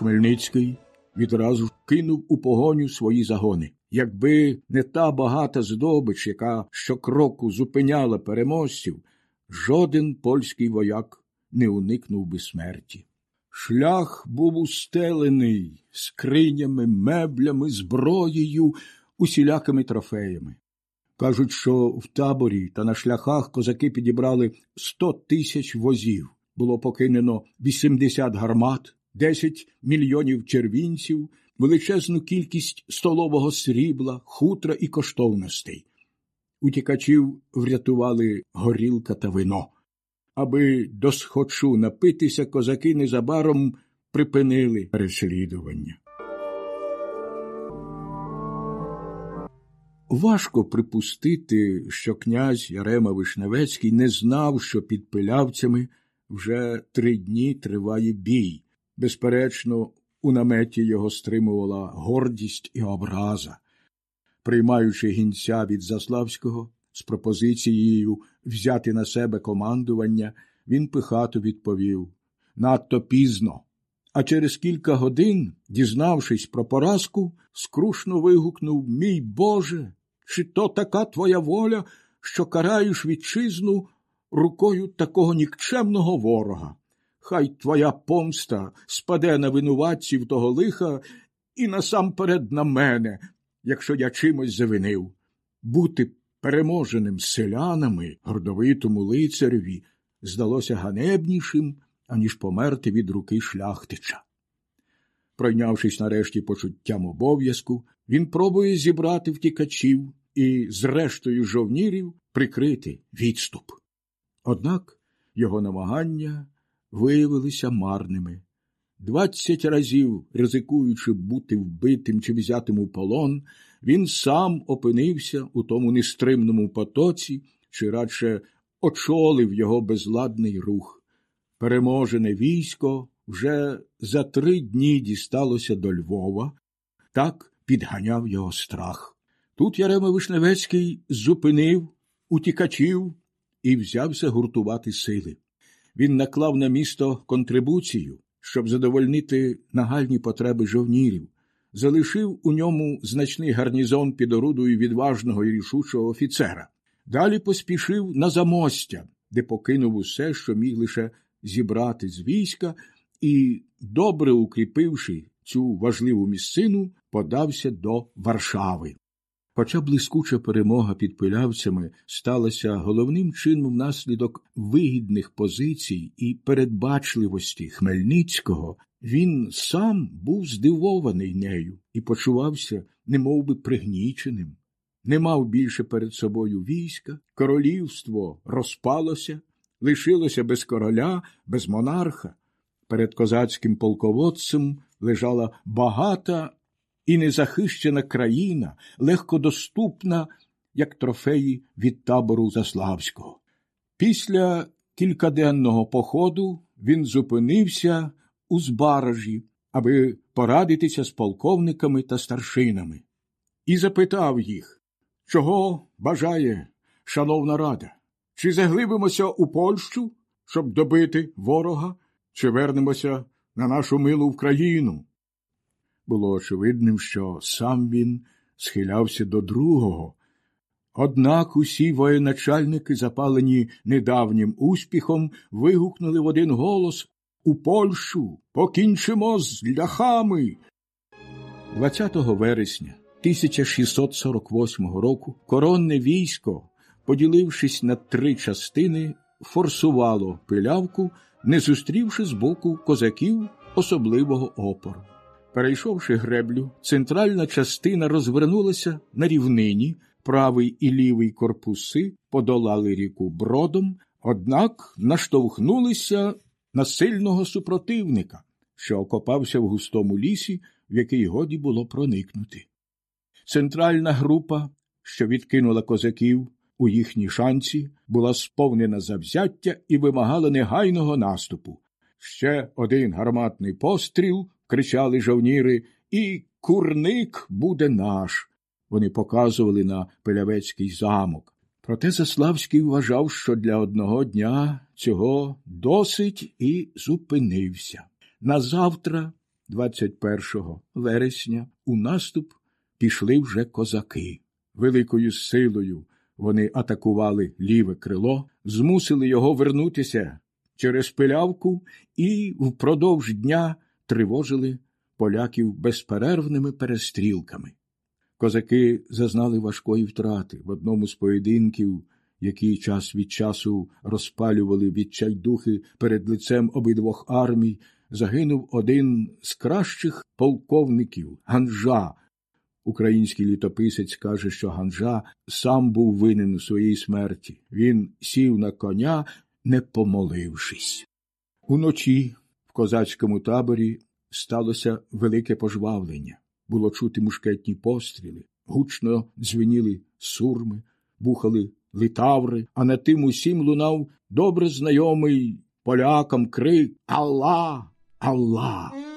Хмельницький відразу кинув у погоню свої загони. Якби не та багата здобич, яка щокроку зупиняла переможців, жоден польський вояк не уникнув би смерті. Шлях був устелений скринями, меблями, зброєю, усілякими трофеями. Кажуть, що в таборі та на шляхах козаки підібрали сто тисяч возів. Було покинено 80 гармат, 10 мільйонів червінців, величезну кількість столового срібла, хутра і коштовностей. Утікачів врятували горілка та вино. Аби досхочу напитися, козаки незабаром припинили переслідування. Важко припустити, що князь Ярема Вишневецький не знав, що під пилявцями вже три дні триває бій. Безперечно, у наметі його стримувала гордість і образа. Приймаючи гінця від Заславського з пропозицією взяти на себе командування, він пихато відповів надто пізно. А через кілька годин, дізнавшись про поразку, скрушно вигукнув Мій Боже, чи то така твоя воля, що караєш вітчизну рукою такого нікчемного ворога? Хай твоя помста спаде на винуватців того лиха і насамперед на мене, якщо я чимось завинив. Бути переможеним селянами гордовитому лицареві здалося ганебнішим, аніж померти від руки шляхтича. Пройнявшись нарешті почуттям обов'язку, він пробує зібрати втікачів і, зрештою жовнірів, прикрити відступ. Однак його намагання виявилися марними. Двадцять разів, ризикуючи бути вбитим чи взятим у полон, він сам опинився у тому нестримному потоці, чи радше очолив його безладний рух. Переможене військо вже за три дні дісталося до Львова, так підганяв його страх. Тут Ярема Вишневецький зупинив утікачів і взявся гуртувати сили. Він наклав на місто контрибуцію, щоб задовольнити нагальні потреби жовнірів, залишив у ньому значний гарнізон під орудою відважного і рішучого офіцера. Далі поспішив на замостя, де покинув усе, що міг лише зібрати з війська, і, добре укріпивши цю важливу місцину, подався до Варшави. Хоча блискуча перемога під пилявцями сталася головним чином внаслідок вигідних позицій і передбачливості Хмельницького, він сам був здивований нею і почувався немовби пригніченим. Не мав більше перед собою війська, королівство розпалося, лишилося без короля, без монарха. Перед козацьким полководцем лежала багата і незахищена країна, легкодоступна, як трофеї від табору Заславського. Після кількаденного походу він зупинився у Збаражі, аби порадитися з полковниками та старшинами, і запитав їх, чого бажає шановна рада, чи заглибимося у Польщу, щоб добити ворога, чи вернемося на нашу милу Україну? Було очевидним, що сам він схилявся до другого. Однак усі воєначальники, запалені недавнім успіхом, вигукнули в один голос у Польщу покінчимо з ляхами. 20 вересня 1648 року коронне військо, поділившись на три частини, форсувало пилявку, не зустрівши з боку козаків особливого опору. Перейшовши греблю, центральна частина розвернулася на рівнині, правий і лівий корпуси подолали ріку бродом, однак наштовхнулися на сильного супротивника, що окопався в густому лісі, в який годі було проникнути. Центральна група, що відкинула козаків у їхній шанці, була сповнена завзяття і вимагала негайного наступу. Ще один гарматний постріл кричали жовніри, і курник буде наш. Вони показували на Пилявецький замок. Проте Заславський вважав, що для одного дня цього досить і зупинився. Назавтра, 21 вересня у наступ пішли вже козаки. Великою силою вони атакували ліве крило, змусили його вернутися через пилявку і впродовж дня тривожили поляків безперервними перестрілками. Козаки зазнали важкої втрати в одному з поєдинків, які час від часу розпалювали відчайдухи перед лицем обидвох армій, загинув один з кращих полковників Ганжа. Український літописець каже, що Ганжа сам був винен у своїй смерті. Він сів на коня, не помолившись. Уночі в козацькому таборі сталося велике пожвавлення. Було чути мушкетні постріли, гучно дзвеніли сурми, бухали литаври, а над тим усім лунав добре знайомий полякам крик Алла! Алла!